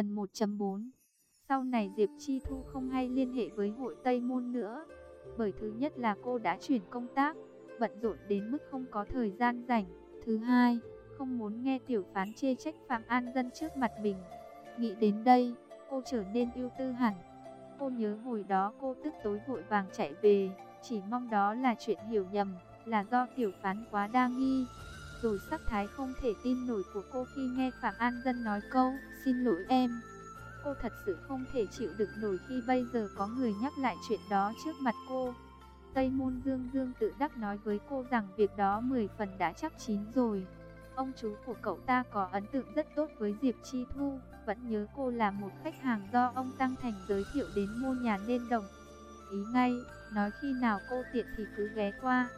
Phần 1.4 Sau này Diệp Chi Thu không hay liên hệ với hội Tây Môn nữa. Bởi thứ nhất là cô đã chuyển công tác, bận rộn đến mức không có thời gian rảnh. Thứ hai, không muốn nghe tiểu phán chê trách Phạm An Dân trước mặt mình. Nghĩ đến đây, cô trở nên ưu tư hẳn. Cô nhớ hồi đó cô tức tối vội vàng chạy về, chỉ mong đó là chuyện hiểu nhầm, là do tiểu phán quá đa nghi. Rồi sắc thái không thể tin nổi của cô khi nghe Phạm An Dân nói câu, xin lỗi em. Cô thật sự không thể chịu đựng nổi khi bây giờ có người nhắc lại chuyện đó trước mặt cô. Tây Môn Dương Dương tự đắc nói với cô rằng việc đó 10 phần đã chắc chín rồi. Ông chú của cậu ta có ấn tượng rất tốt với Diệp Chi Thu, vẫn nhớ cô là một khách hàng do ông Tăng Thành giới thiệu đến mua nhà nên đồng. Ý ngay, nói khi nào cô tiện thì cứ ghé qua.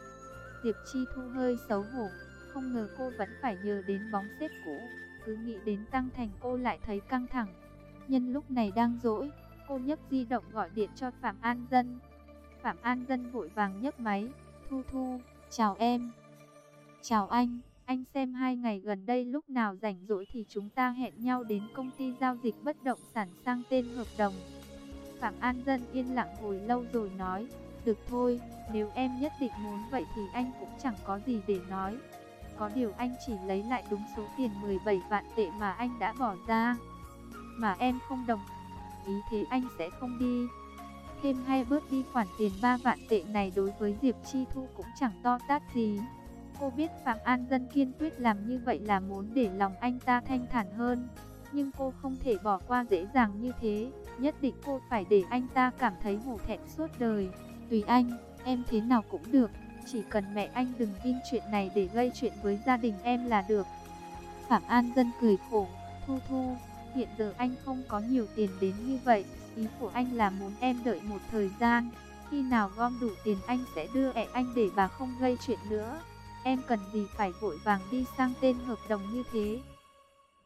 Diệp Chi Thu hơi xấu hổ, không ngờ cô vẫn phải nhờ đến bóng xếp cũ, cứ nghĩ đến Tăng Thành cô lại thấy căng thẳng. Nhân lúc này đang rỗi, cô nhấc di động gọi điện cho Phạm An Dân. Phạm An Dân vội vàng nhấc máy, Thu Thu, chào em. Chào anh. Anh xem hai ngày gần đây lúc nào rảnh rỗi thì chúng ta hẹn nhau đến công ty giao dịch bất động sản sang tên hợp đồng. Phạm An Dân yên lặng hồi lâu rồi nói, được thôi, nếu em nhất định muốn vậy thì anh cũng chẳng có gì để nói. Có điều anh chỉ lấy lại đúng số tiền 17 vạn tệ mà anh đã bỏ ra. Mà em không đồng ý thế anh sẽ không đi. Thêm hay bớt đi khoản tiền 3 vạn tệ này đối với Diệp Chi Thu cũng chẳng to tát gì. Cô biết Phạm An Dân kiên quyết làm như vậy là muốn để lòng anh ta thanh thản hơn. Nhưng cô không thể bỏ qua dễ dàng như thế. Nhất định cô phải để anh ta cảm thấy hổ thẹn suốt đời. Tùy anh, em thế nào cũng được. Chỉ cần mẹ anh đừng in chuyện này để gây chuyện với gia đình em là được. Phạm An Dân cười khổ. Thu Thu, hiện giờ anh không có nhiều tiền đến như vậy. Ý của anh là muốn em đợi một thời gian. Khi nào gom đủ tiền anh sẽ đưa ẹ anh để bà không gây chuyện nữa. Em cần gì phải vội vàng đi sang tên hợp đồng như thế?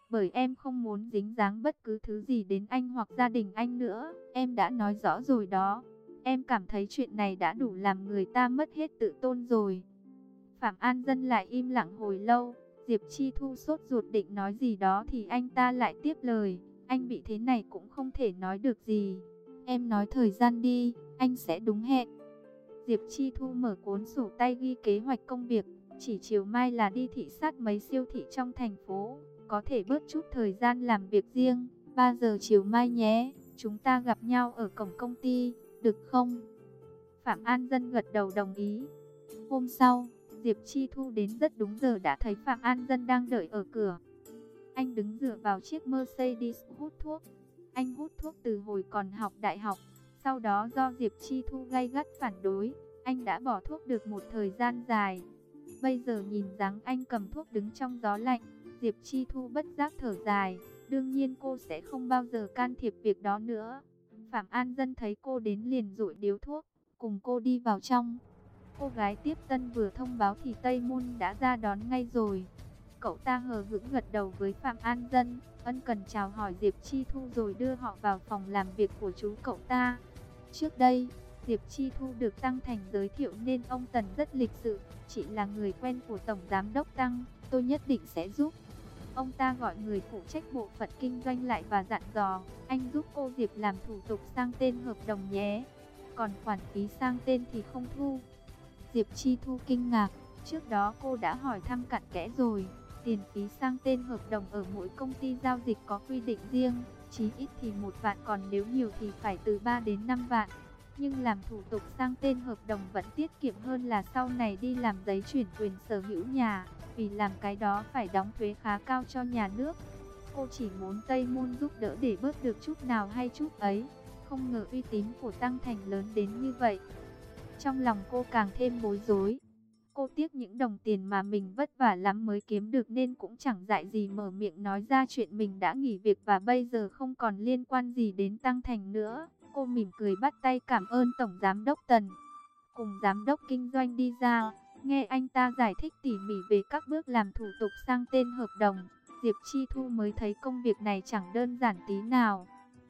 Bởi em không muốn dính dáng bất cứ thứ gì đến anh hoặc gia đình anh nữa. Em đã nói rõ rồi đó. Em cảm thấy chuyện này đã đủ làm người ta mất hết tự tôn rồi. Phạm An Dân lại im lặng hồi lâu. Diệp Chi Thu sốt ruột định nói gì đó thì anh ta lại tiếp lời. Anh bị thế này cũng không thể nói được gì. Em nói thời gian đi, anh sẽ đúng hẹn. Diệp Chi Thu mở cuốn sổ tay ghi kế hoạch công việc. Chỉ chiều mai là đi thị sát mấy siêu thị trong thành phố, có thể bớt chút thời gian làm việc riêng. 3 giờ chiều mai nhé, chúng ta gặp nhau ở cổng công ty, được không? Phạm An Dân gật đầu đồng ý. Hôm sau, Diệp Chi Thu đến rất đúng giờ đã thấy Phạm An Dân đang đợi ở cửa. Anh đứng dựa vào chiếc Mercedes hút thuốc. Anh hút thuốc từ hồi còn học đại học. Sau đó do Diệp Chi Thu gay gắt phản đối, anh đã bỏ thuốc được một thời gian dài. Bây giờ nhìn dáng anh cầm thuốc đứng trong gió lạnh, Diệp Chi Thu bất giác thở dài, đương nhiên cô sẽ không bao giờ can thiệp việc đó nữa. Phạm An Dân thấy cô đến liền rụi điếu thuốc, cùng cô đi vào trong. Cô gái tiếp tân vừa thông báo thì Tây Môn đã ra đón ngay rồi. Cậu ta hờ hững gật đầu với Phạm An Dân, ân cần chào hỏi Diệp Chi Thu rồi đưa họ vào phòng làm việc của chú cậu ta. Trước đây, Diệp Chi Thu được Tăng Thành giới thiệu nên ông Tần rất lịch sự, chỉ là người quen của Tổng Giám Đốc Tăng, tôi nhất định sẽ giúp. Ông ta gọi người phụ trách bộ phận kinh doanh lại và dặn dò, anh giúp cô Diệp làm thủ tục sang tên hợp đồng nhé. Còn khoản phí sang tên thì không thu. Diệp Chi Thu kinh ngạc, trước đó cô đã hỏi thăm cặn kẽ rồi. Tiền phí sang tên hợp đồng ở mỗi công ty giao dịch có quy định riêng, chí ít thì một vạn còn nếu nhiều thì phải từ 3 đến 5 vạn nhưng làm thủ tục sang tên hợp đồng vẫn tiết kiệm hơn là sau này đi làm giấy chuyển quyền sở hữu nhà, vì làm cái đó phải đóng thuế khá cao cho nhà nước. Cô chỉ muốn Tây Môn giúp đỡ để bớt được chút nào hay chút ấy, không ngờ uy tín của Tăng Thành lớn đến như vậy. Trong lòng cô càng thêm bối rối. Cô tiếc những đồng tiền mà mình vất vả lắm mới kiếm được nên cũng chẳng dại gì mở miệng nói ra chuyện mình đã nghỉ việc và bây giờ không còn liên quan gì đến Tăng Thành nữa. Cô mỉm cười bắt tay cảm ơn Tổng Giám Đốc Tần. Cùng Giám Đốc Kinh doanh đi ra, nghe anh ta giải thích tỉ mỉ về các bước làm thủ tục sang tên hợp đồng. Diệp Chi Thu mới thấy công việc này chẳng đơn giản tí nào.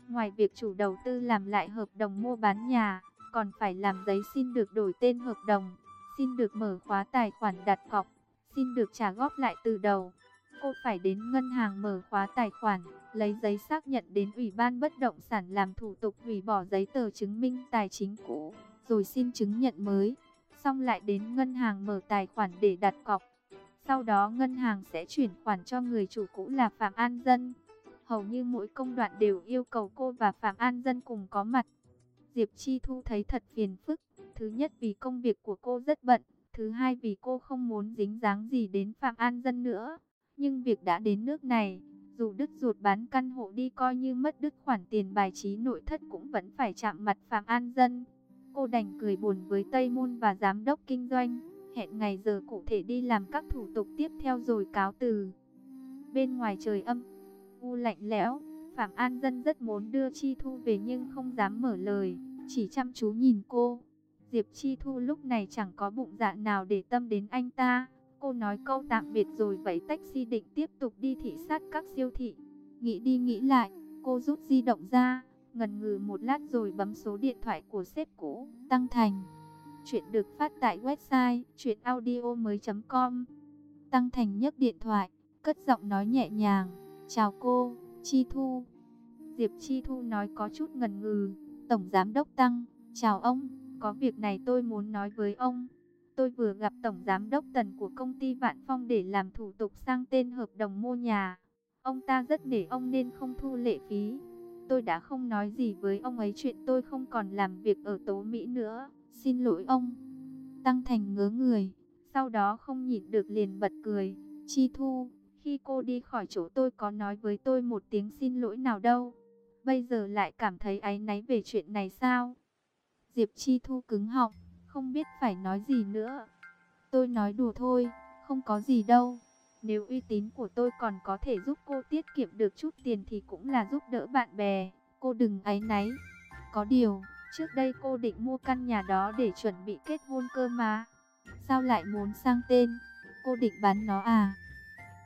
Ngoài việc chủ đầu tư làm lại hợp đồng mua bán nhà, còn phải làm giấy xin được đổi tên hợp đồng, xin được mở khóa tài khoản đặt cọc, xin được trả góp lại từ đầu. Cô phải đến ngân hàng mở khóa tài khoản, lấy giấy xác nhận đến Ủy ban Bất động sản làm thủ tục hủy bỏ giấy tờ chứng minh tài chính cũ, rồi xin chứng nhận mới. Xong lại đến ngân hàng mở tài khoản để đặt cọc. Sau đó ngân hàng sẽ chuyển khoản cho người chủ cũ là Phạm An Dân. Hầu như mỗi công đoạn đều yêu cầu cô và Phạm An Dân cùng có mặt. Diệp Chi Thu thấy thật phiền phức. Thứ nhất vì công việc của cô rất bận. Thứ hai vì cô không muốn dính dáng gì đến Phạm An Dân nữa. Nhưng việc đã đến nước này, dù đứt ruột bán căn hộ đi coi như mất đứt khoản tiền bài trí nội thất cũng vẫn phải chạm mặt Phạm An Dân. Cô đành cười buồn với Tây Môn và giám đốc kinh doanh, hẹn ngày giờ cụ thể đi làm các thủ tục tiếp theo rồi cáo từ. Bên ngoài trời âm, u lạnh lẽo, Phạm An Dân rất muốn đưa Chi Thu về nhưng không dám mở lời, chỉ chăm chú nhìn cô. Diệp Chi Thu lúc này chẳng có bụng dạ nào để tâm đến anh ta. Cô nói câu tạm biệt rồi vẫy taxi định tiếp tục đi thị sát các siêu thị. Nghĩ đi nghĩ lại, cô rút di động ra, ngần ngừ một lát rồi bấm số điện thoại của sếp cũ, Tăng Thành. Chuyện được phát tại website chuyenaudio.com Tăng Thành nhấc điện thoại, cất giọng nói nhẹ nhàng, chào cô, Chi Thu. Diệp Chi Thu nói có chút ngần ngừ, Tổng Giám Đốc Tăng, chào ông, có việc này tôi muốn nói với ông. Tôi vừa gặp Tổng Giám Đốc Tần của công ty Vạn Phong để làm thủ tục sang tên hợp đồng mua nhà. Ông ta rất nể ông nên không thu lệ phí. Tôi đã không nói gì với ông ấy chuyện tôi không còn làm việc ở Tố Mỹ nữa. Xin lỗi ông. Tăng Thành ngớ người. Sau đó không nhịn được liền bật cười. Chi Thu, khi cô đi khỏi chỗ tôi có nói với tôi một tiếng xin lỗi nào đâu. Bây giờ lại cảm thấy áy náy về chuyện này sao? Diệp Chi Thu cứng họng không biết phải nói gì nữa. Tôi nói đùa thôi, không có gì đâu. Nếu uy tín của tôi còn có thể giúp cô tiết kiệm được chút tiền thì cũng là giúp đỡ bạn bè. Cô đừng áy náy. Có điều, trước đây cô định mua căn nhà đó để chuẩn bị kết hôn cơ mà. Sao lại muốn sang tên? Cô định bán nó à?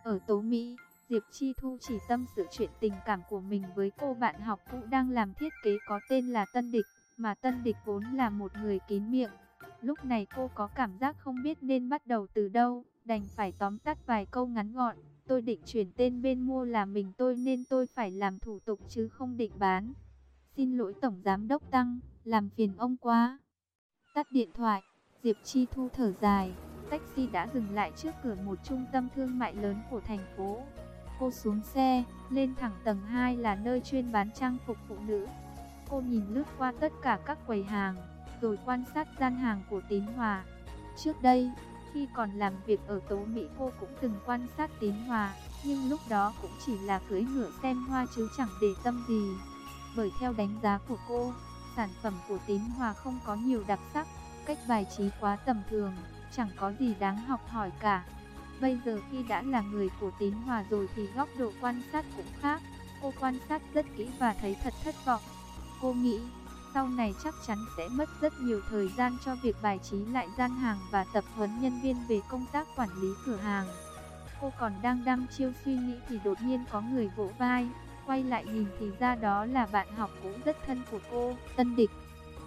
Ở Tố Mỹ, Diệp Chi Thu chỉ tâm sự chuyện tình cảm của mình với cô bạn học cũ đang làm thiết kế có tên là Tân Địch, mà Tân Địch vốn là một người kín miệng, Lúc này cô có cảm giác không biết nên bắt đầu từ đâu, đành phải tóm tắt vài câu ngắn gọn. Tôi định chuyển tên bên mua là mình tôi nên tôi phải làm thủ tục chứ không định bán. Xin lỗi Tổng Giám Đốc Tăng, làm phiền ông quá. Tắt điện thoại, Diệp Chi Thu thở dài, taxi đã dừng lại trước cửa một trung tâm thương mại lớn của thành phố. Cô xuống xe, lên thẳng tầng 2 là nơi chuyên bán trang phục phụ nữ. Cô nhìn lướt qua tất cả các quầy hàng, rồi quan sát gian hàng của Tín Hòa. Trước đây, khi còn làm việc ở Tố Mỹ cô cũng từng quan sát Tín Hòa, nhưng lúc đó cũng chỉ là cưỡi ngựa xem hoa chứ chẳng để tâm gì. Bởi theo đánh giá của cô, sản phẩm của Tín Hòa không có nhiều đặc sắc, cách bài trí quá tầm thường, chẳng có gì đáng học hỏi cả. Bây giờ khi đã là người của Tín Hòa rồi thì góc độ quan sát cũng khác. Cô quan sát rất kỹ và thấy thật thất vọng. Cô nghĩ sau này chắc chắn sẽ mất rất nhiều thời gian cho việc bài trí lại gian hàng và tập huấn nhân viên về công tác quản lý cửa hàng. Cô còn đang đăm chiêu suy nghĩ thì đột nhiên có người vỗ vai, quay lại nhìn thì ra đó là bạn học cũng rất thân của cô, Tân Địch.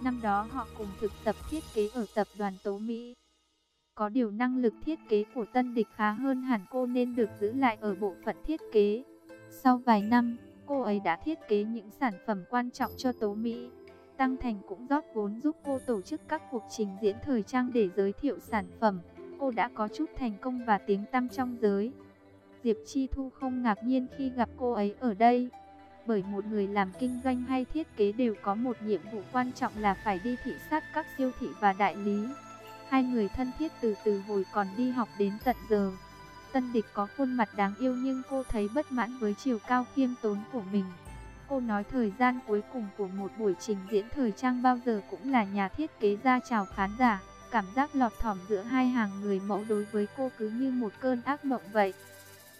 Năm đó họ cùng thực tập thiết kế ở tập đoàn Tố Mỹ. Có điều năng lực thiết kế của Tân Địch khá hơn hẳn cô nên được giữ lại ở bộ phận thiết kế. Sau vài năm, cô ấy đã thiết kế những sản phẩm quan trọng cho Tố Mỹ. Tăng Thành cũng rót vốn giúp cô tổ chức các cuộc trình diễn thời trang để giới thiệu sản phẩm. Cô đã có chút thành công và tiếng tăm trong giới. Diệp Chi Thu không ngạc nhiên khi gặp cô ấy ở đây. Bởi một người làm kinh doanh hay thiết kế đều có một nhiệm vụ quan trọng là phải đi thị sát các siêu thị và đại lý. Hai người thân thiết từ từ hồi còn đi học đến tận giờ. Tân địch có khuôn mặt đáng yêu nhưng cô thấy bất mãn với chiều cao khiêm tốn của mình. Cô nói thời gian cuối cùng của một buổi trình diễn thời trang bao giờ cũng là nhà thiết kế ra chào khán giả. Cảm giác lọt thỏm giữa hai hàng người mẫu đối với cô cứ như một cơn ác mộng vậy.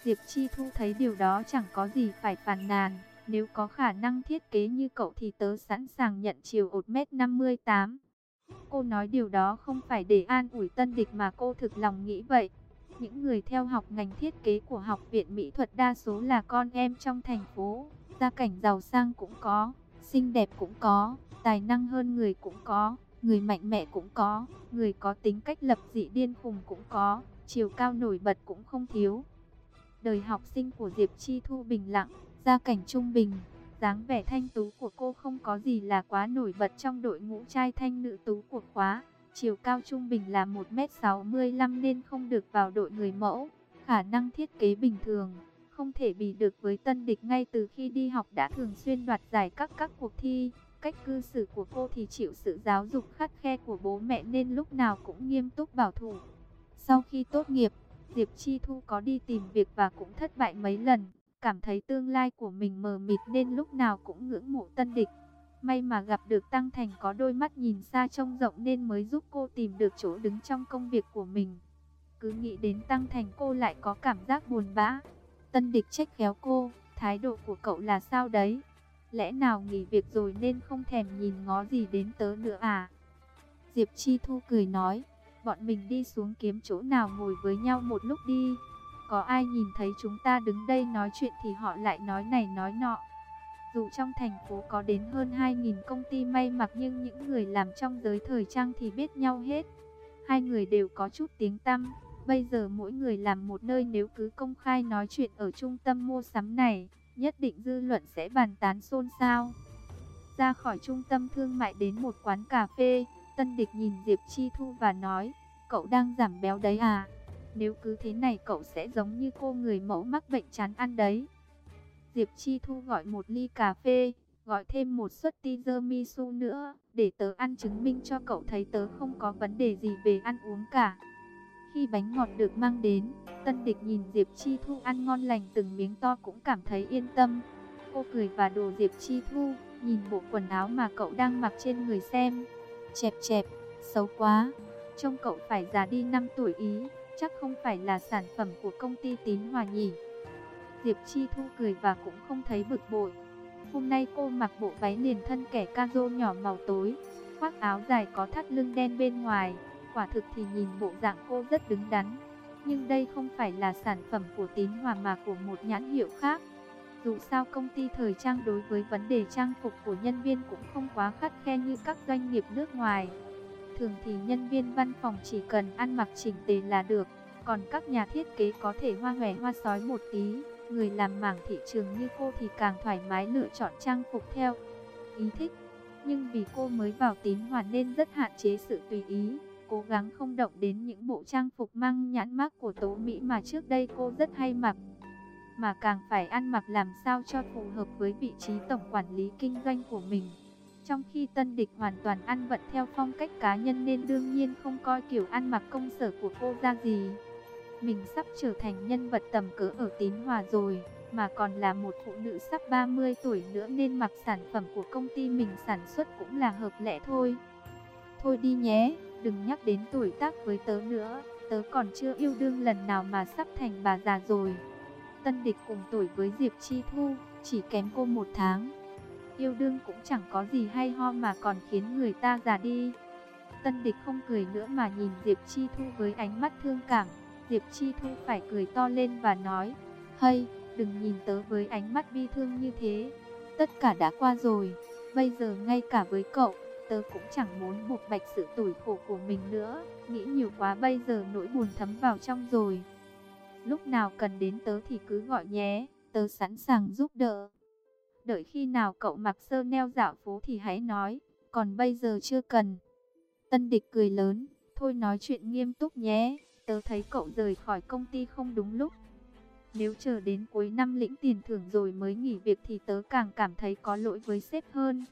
Diệp Chi Thu thấy điều đó chẳng có gì phải phàn nàn. Nếu có khả năng thiết kế như cậu thì tớ sẵn sàng nhận chiều 1m58. Cô nói điều đó không phải để an ủi tân địch mà cô thực lòng nghĩ vậy. Những người theo học ngành thiết kế của Học viện Mỹ thuật đa số là con em trong thành phố. Gia cảnh giàu sang cũng có, xinh đẹp cũng có, tài năng hơn người cũng có, người mạnh mẽ cũng có, người có tính cách lập dị điên khùng cũng có, chiều cao nổi bật cũng không thiếu. Đời học sinh của Diệp Chi Thu bình lặng, Gia cảnh trung bình, dáng vẻ thanh tú của cô không có gì là quá nổi bật trong đội ngũ trai thanh nữ tú của khóa. Chiều cao trung bình là 1m65 nên không được vào đội người mẫu. Khả năng thiết kế bình thường, không thể bị được với tân địch ngay từ khi đi học đã thường xuyên đoạt giải các các cuộc thi. Cách cư xử của cô thì chịu sự giáo dục khắt khe của bố mẹ nên lúc nào cũng nghiêm túc bảo thủ. Sau khi tốt nghiệp, Diệp Chi Thu có đi tìm việc và cũng thất bại mấy lần, cảm thấy tương lai của mình mờ mịt nên lúc nào cũng ngưỡng mộ tân địch. May mà gặp được Tăng Thành có đôi mắt nhìn xa trông rộng nên mới giúp cô tìm được chỗ đứng trong công việc của mình. Cứ nghĩ đến Tăng Thành cô lại có cảm giác buồn bã. Tân địch trách khéo cô, thái độ của cậu là sao đấy? Lẽ nào nghỉ việc rồi nên không thèm nhìn ngó gì đến tớ nữa à? Diệp Chi Thu cười nói, bọn mình đi xuống kiếm chỗ nào ngồi với nhau một lúc đi. Có ai nhìn thấy chúng ta đứng đây nói chuyện thì họ lại nói này nói nọ. Dù trong thành phố có đến hơn 2.000 công ty may mặc nhưng những người làm trong giới thời trang thì biết nhau hết. Hai người đều có chút tiếng tăm. Bây giờ mỗi người làm một nơi nếu cứ công khai nói chuyện ở trung tâm mua sắm này, nhất định dư luận sẽ bàn tán xôn xao. Ra khỏi trung tâm thương mại đến một quán cà phê, Tân Địch nhìn Diệp Chi Thu và nói, cậu đang giảm béo đấy à? Nếu cứ thế này cậu sẽ giống như cô người mẫu mắc bệnh chán ăn đấy. Diệp Chi Thu gọi một ly cà phê, gọi thêm một suất tiramisu nữa, để tớ ăn chứng minh cho cậu thấy tớ không có vấn đề gì về ăn uống cả. Khi bánh ngọt được mang đến, Tân Địch nhìn Diệp Chi Thu ăn ngon lành từng miếng to cũng cảm thấy yên tâm. Cô cười và đồ Diệp Chi Thu, nhìn bộ quần áo mà cậu đang mặc trên người xem. Chẹp chẹp, xấu quá, trông cậu phải già đi 5 tuổi ý, chắc không phải là sản phẩm của công ty tín hòa nhỉ. Diệp Chi Thu cười và cũng không thấy bực bội. Hôm nay cô mặc bộ váy liền thân kẻ ca rô nhỏ màu tối, khoác áo dài có thắt lưng đen bên ngoài. Quả thực thì nhìn bộ dạng cô rất đứng đắn. Nhưng đây không phải là sản phẩm của tín hòa mà của một nhãn hiệu khác. Dù sao công ty thời trang đối với vấn đề trang phục của nhân viên cũng không quá khắt khe như các doanh nghiệp nước ngoài. Thường thì nhân viên văn phòng chỉ cần ăn mặc chỉnh tề là được, còn các nhà thiết kế có thể hoa hòe hoa sói một tí. Người làm mảng thị trường như cô thì càng thoải mái lựa chọn trang phục theo ý thích. Nhưng vì cô mới vào tín hoàn nên rất hạn chế sự tùy ý, cố gắng không động đến những bộ trang phục mang nhãn mác của Tố Mỹ mà trước đây cô rất hay mặc. Mà càng phải ăn mặc làm sao cho phù hợp với vị trí tổng quản lý kinh doanh của mình. Trong khi tân địch hoàn toàn ăn vận theo phong cách cá nhân nên đương nhiên không coi kiểu ăn mặc công sở của cô ra gì. Mình sắp trở thành nhân vật tầm cỡ ở Tín Hòa rồi, mà còn là một phụ nữ sắp 30 tuổi nữa nên mặc sản phẩm của công ty mình sản xuất cũng là hợp lẽ thôi. Thôi đi nhé, đừng nhắc đến tuổi tác với tớ nữa, tớ còn chưa yêu đương lần nào mà sắp thành bà già rồi. Tân địch cùng tuổi với Diệp Chi Thu, chỉ kém cô một tháng. Yêu đương cũng chẳng có gì hay ho mà còn khiến người ta già đi. Tân địch không cười nữa mà nhìn Diệp Chi Thu với ánh mắt thương cảm. Diệp Chi Thu phải cười to lên và nói, Hay, đừng nhìn tớ với ánh mắt bi thương như thế. Tất cả đã qua rồi, bây giờ ngay cả với cậu, tớ cũng chẳng muốn buộc bạch sự tủi khổ của mình nữa. Nghĩ nhiều quá bây giờ nỗi buồn thấm vào trong rồi. Lúc nào cần đến tớ thì cứ gọi nhé, tớ sẵn sàng giúp đỡ. Đợi khi nào cậu mặc sơ neo dạo phố thì hãy nói, còn bây giờ chưa cần. Tân địch cười lớn, thôi nói chuyện nghiêm túc nhé. Tớ thấy cậu rời khỏi công ty không đúng lúc. Nếu chờ đến cuối năm lĩnh tiền thưởng rồi mới nghỉ việc thì tớ càng cảm thấy có lỗi với sếp hơn.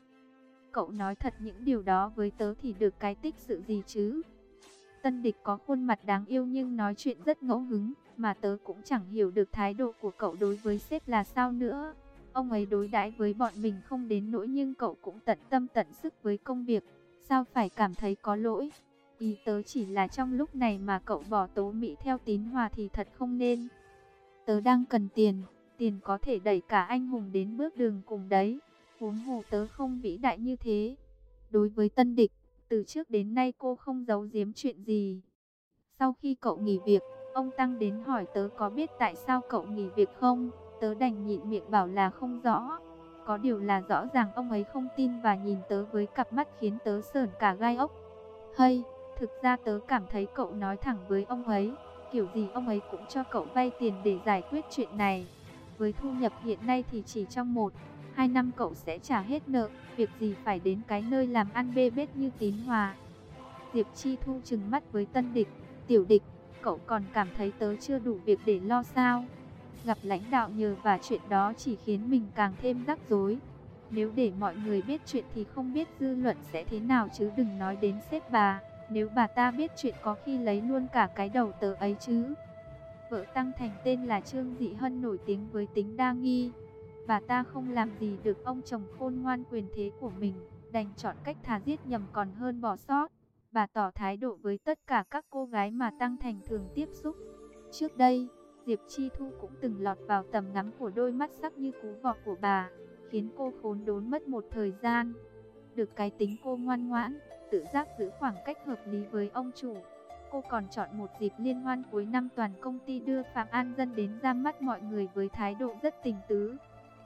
Cậu nói thật những điều đó với tớ thì được cái tích sự gì chứ? Tân địch có khuôn mặt đáng yêu nhưng nói chuyện rất ngẫu hứng, mà tớ cũng chẳng hiểu được thái độ của cậu đối với sếp là sao nữa. Ông ấy đối đãi với bọn mình không đến nỗi nhưng cậu cũng tận tâm tận sức với công việc, sao phải cảm thấy có lỗi? Ý tớ chỉ là trong lúc này mà cậu bỏ tố Mỹ theo tín hòa thì thật không nên. Tớ đang cần tiền, tiền có thể đẩy cả anh hùng đến bước đường cùng đấy. Huống hồ tớ không vĩ đại như thế. Đối với tân địch, từ trước đến nay cô không giấu giếm chuyện gì. Sau khi cậu nghỉ việc, ông Tăng đến hỏi tớ có biết tại sao cậu nghỉ việc không? Tớ đành nhịn miệng bảo là không rõ. Có điều là rõ ràng ông ấy không tin và nhìn tớ với cặp mắt khiến tớ sờn cả gai ốc. Hay, Thực ra tớ cảm thấy cậu nói thẳng với ông ấy, kiểu gì ông ấy cũng cho cậu vay tiền để giải quyết chuyện này. Với thu nhập hiện nay thì chỉ trong một, hai năm cậu sẽ trả hết nợ, việc gì phải đến cái nơi làm ăn bê bết như tín hòa. Diệp Chi Thu trừng mắt với tân địch, tiểu địch, cậu còn cảm thấy tớ chưa đủ việc để lo sao? Gặp lãnh đạo nhờ và chuyện đó chỉ khiến mình càng thêm rắc rối. Nếu để mọi người biết chuyện thì không biết dư luận sẽ thế nào chứ đừng nói đến sếp bà. Nếu bà ta biết chuyện có khi lấy luôn cả cái đầu tớ ấy chứ. Vợ Tăng Thành tên là Trương Dị Hân nổi tiếng với tính đa nghi. Bà ta không làm gì được ông chồng khôn ngoan quyền thế của mình, đành chọn cách thà giết nhầm còn hơn bỏ sót. Bà tỏ thái độ với tất cả các cô gái mà Tăng Thành thường tiếp xúc. Trước đây, Diệp Chi Thu cũng từng lọt vào tầm ngắm của đôi mắt sắc như cú vọ của bà, khiến cô khốn đốn mất một thời gian. Được cái tính cô ngoan ngoãn, tự giác giữ khoảng cách hợp lý với ông chủ. Cô còn chọn một dịp liên hoan cuối năm toàn công ty đưa Phạm An Dân đến ra mắt mọi người với thái độ rất tình tứ.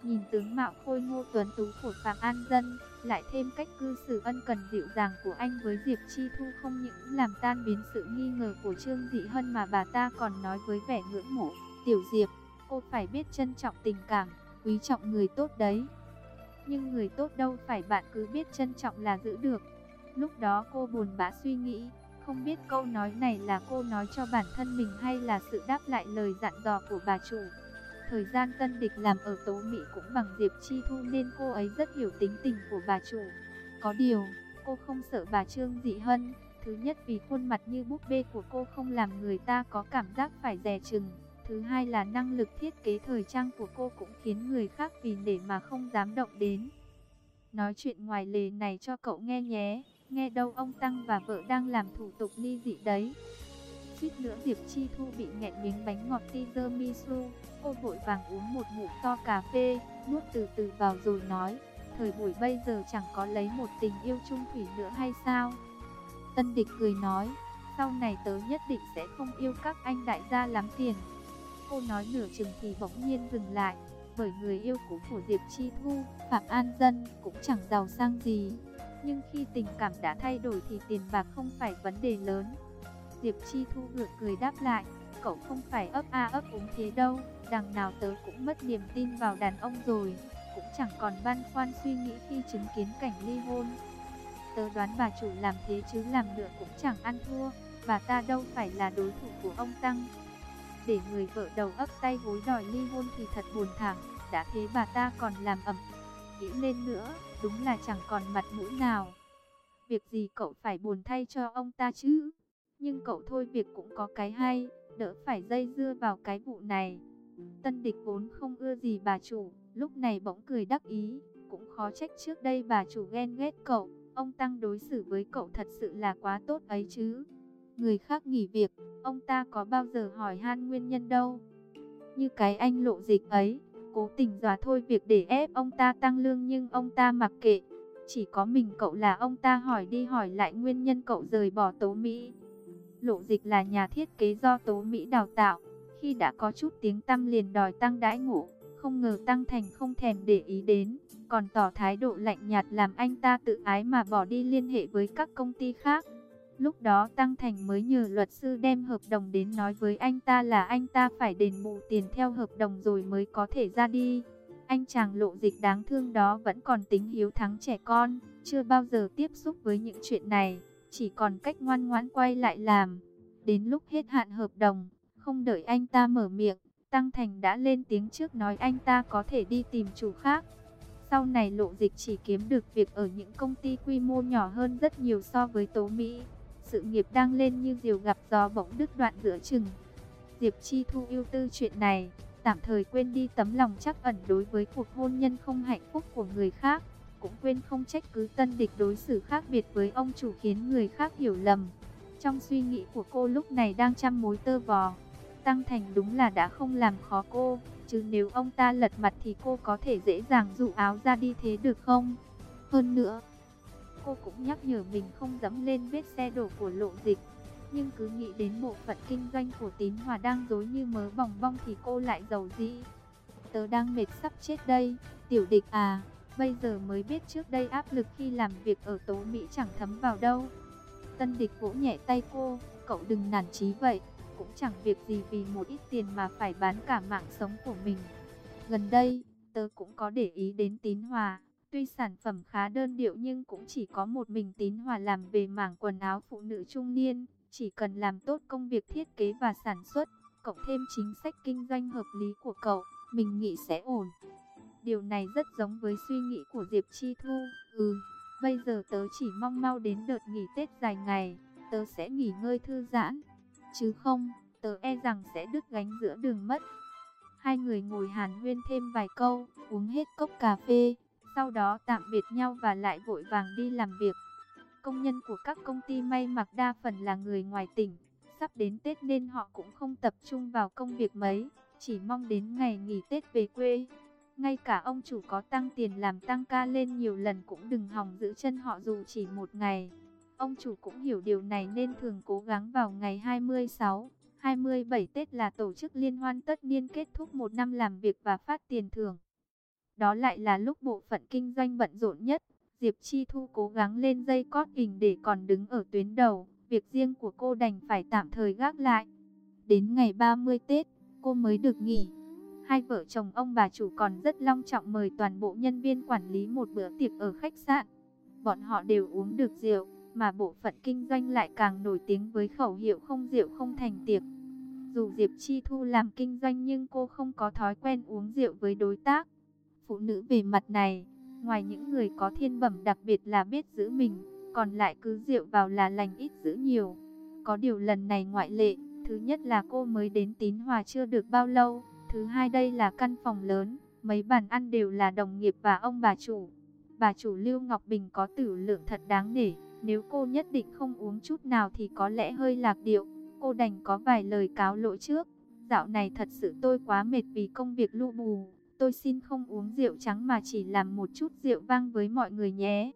Nhìn tướng mạo khôi ngô tuấn tú của Phạm An Dân, lại thêm cách cư xử ân cần dịu dàng của anh với Diệp Chi Thu không những làm tan biến sự nghi ngờ của Trương Dị Hân mà bà ta còn nói với vẻ ngưỡng mộ. Tiểu Diệp, cô phải biết trân trọng tình cảm, quý trọng người tốt đấy. Nhưng người tốt đâu phải bạn cứ biết trân trọng là giữ được. Lúc đó cô buồn bã suy nghĩ, không biết câu nói này là cô nói cho bản thân mình hay là sự đáp lại lời dặn dò của bà chủ. Thời gian tân địch làm ở Tố Mỹ cũng bằng Diệp Chi Thu nên cô ấy rất hiểu tính tình của bà chủ. Có điều, cô không sợ bà Trương Dị Hân. Thứ nhất vì khuôn mặt như búp bê của cô không làm người ta có cảm giác phải dè chừng. Thứ hai là năng lực thiết kế thời trang của cô cũng khiến người khác vì để mà không dám động đến. Nói chuyện ngoài lề này cho cậu nghe nhé. Nghe đâu ông Tăng và vợ đang làm thủ tục ly dị đấy. Suýt nữa Diệp Chi Thu bị nghẹn miếng bánh ngọt tiramisu. Cô vội vàng uống một ngụm to cà phê, nuốt từ từ vào rồi nói. Thời buổi bây giờ chẳng có lấy một tình yêu chung thủy nữa hay sao? Tân địch cười nói, sau này tớ nhất định sẽ không yêu các anh đại gia lắm tiền. Cô nói nửa chừng thì bỗng nhiên dừng lại, bởi người yêu cũ của Diệp Chi Thu, Phạm An Dân cũng chẳng giàu sang gì. Nhưng khi tình cảm đã thay đổi thì tiền bạc không phải vấn đề lớn. Diệp Chi Thu ngược cười đáp lại, cậu không phải ấp a ấp úng thế đâu, đằng nào tớ cũng mất niềm tin vào đàn ông rồi, cũng chẳng còn băn khoăn suy nghĩ khi chứng kiến cảnh ly hôn. Tớ đoán bà chủ làm thế chứ làm nữa cũng chẳng ăn thua, bà ta đâu phải là đối thủ của ông Tăng. Để người vợ đầu ấp tay gối đòi ly hôn thì thật buồn thẳng, đã thế bà ta còn làm ẩm nghĩ lên nữa, đúng là chẳng còn mặt mũi nào. Việc gì cậu phải buồn thay cho ông ta chứ? Nhưng cậu thôi việc cũng có cái hay, đỡ phải dây dưa vào cái vụ này. Tân địch vốn không ưa gì bà chủ, lúc này bỗng cười đắc ý, cũng khó trách trước đây bà chủ ghen ghét cậu, ông Tăng đối xử với cậu thật sự là quá tốt ấy chứ. Người khác nghỉ việc, ông ta có bao giờ hỏi han nguyên nhân đâu. Như cái anh lộ dịch ấy, cố tình dọa thôi việc để ép ông ta tăng lương nhưng ông ta mặc kệ. Chỉ có mình cậu là ông ta hỏi đi hỏi lại nguyên nhân cậu rời bỏ Tố Mỹ. Lộ dịch là nhà thiết kế do Tố Mỹ đào tạo. Khi đã có chút tiếng tăm liền đòi tăng đãi ngộ, không ngờ Tăng Thành không thèm để ý đến, còn tỏ thái độ lạnh nhạt làm anh ta tự ái mà bỏ đi liên hệ với các công ty khác. Lúc đó Tăng Thành mới nhờ luật sư đem hợp đồng đến nói với anh ta là anh ta phải đền bù tiền theo hợp đồng rồi mới có thể ra đi. Anh chàng lộ dịch đáng thương đó vẫn còn tính hiếu thắng trẻ con, chưa bao giờ tiếp xúc với những chuyện này, chỉ còn cách ngoan ngoãn quay lại làm. Đến lúc hết hạn hợp đồng, không đợi anh ta mở miệng, Tăng Thành đã lên tiếng trước nói anh ta có thể đi tìm chủ khác. Sau này lộ dịch chỉ kiếm được việc ở những công ty quy mô nhỏ hơn rất nhiều so với Tố Mỹ. Sự nghiệp đang lên như diều gặp gió bỗng đứt đoạn giữa chừng. Diệp Chi Thu yêu tư chuyện này, tạm thời quên đi tấm lòng chắc ẩn đối với cuộc hôn nhân không hạnh phúc của người khác. Cũng quên không trách cứ tân địch đối xử khác biệt với ông chủ khiến người khác hiểu lầm. Trong suy nghĩ của cô lúc này đang chăm mối tơ vò. Tăng Thành đúng là đã không làm khó cô, chứ nếu ông ta lật mặt thì cô có thể dễ dàng dụ áo ra đi thế được không? Hơn nữa, cô cũng nhắc nhở mình không dẫm lên vết xe đổ của lộ dịch. Nhưng cứ nghĩ đến bộ phận kinh doanh của tín hòa đang dối như mớ bỏng bong thì cô lại giàu dĩ. Tớ đang mệt sắp chết đây, tiểu địch à, bây giờ mới biết trước đây áp lực khi làm việc ở Tố Mỹ chẳng thấm vào đâu. Tân địch vỗ nhẹ tay cô, cậu đừng nản chí vậy, cũng chẳng việc gì vì một ít tiền mà phải bán cả mạng sống của mình. Gần đây, tớ cũng có để ý đến tín hòa. Tuy sản phẩm khá đơn điệu nhưng cũng chỉ có một mình tín hòa làm về mảng quần áo phụ nữ trung niên. Chỉ cần làm tốt công việc thiết kế và sản xuất, cộng thêm chính sách kinh doanh hợp lý của cậu, mình nghĩ sẽ ổn. Điều này rất giống với suy nghĩ của Diệp Chi Thu. Ừ, bây giờ tớ chỉ mong mau đến đợt nghỉ Tết dài ngày, tớ sẽ nghỉ ngơi thư giãn. Chứ không, tớ e rằng sẽ đứt gánh giữa đường mất. Hai người ngồi hàn huyên thêm vài câu, uống hết cốc cà phê, sau đó tạm biệt nhau và lại vội vàng đi làm việc. Công nhân của các công ty may mặc đa phần là người ngoài tỉnh, sắp đến Tết nên họ cũng không tập trung vào công việc mấy, chỉ mong đến ngày nghỉ Tết về quê. Ngay cả ông chủ có tăng tiền làm tăng ca lên nhiều lần cũng đừng hòng giữ chân họ dù chỉ một ngày. Ông chủ cũng hiểu điều này nên thường cố gắng vào ngày 26, 27 Tết là tổ chức liên hoan tất niên kết thúc một năm làm việc và phát tiền thưởng. Đó lại là lúc bộ phận kinh doanh bận rộn nhất. Diệp Chi Thu cố gắng lên dây cót hình để còn đứng ở tuyến đầu. Việc riêng của cô đành phải tạm thời gác lại. Đến ngày 30 Tết, cô mới được nghỉ. Hai vợ chồng ông bà chủ còn rất long trọng mời toàn bộ nhân viên quản lý một bữa tiệc ở khách sạn. Bọn họ đều uống được rượu, mà bộ phận kinh doanh lại càng nổi tiếng với khẩu hiệu không rượu không thành tiệc. Dù Diệp Chi Thu làm kinh doanh nhưng cô không có thói quen uống rượu với đối tác. Phụ nữ về mặt này, ngoài những người có thiên bẩm đặc biệt là biết giữ mình, còn lại cứ rượu vào là lành ít giữ nhiều. Có điều lần này ngoại lệ, thứ nhất là cô mới đến tín hòa chưa được bao lâu, thứ hai đây là căn phòng lớn, mấy bàn ăn đều là đồng nghiệp và ông bà chủ. Bà chủ Lưu Ngọc Bình có tử lượng thật đáng nể, nếu cô nhất định không uống chút nào thì có lẽ hơi lạc điệu, cô đành có vài lời cáo lỗi trước. Dạo này thật sự tôi quá mệt vì công việc lu bù, tôi xin không uống rượu trắng mà chỉ làm một chút rượu vang với mọi người nhé.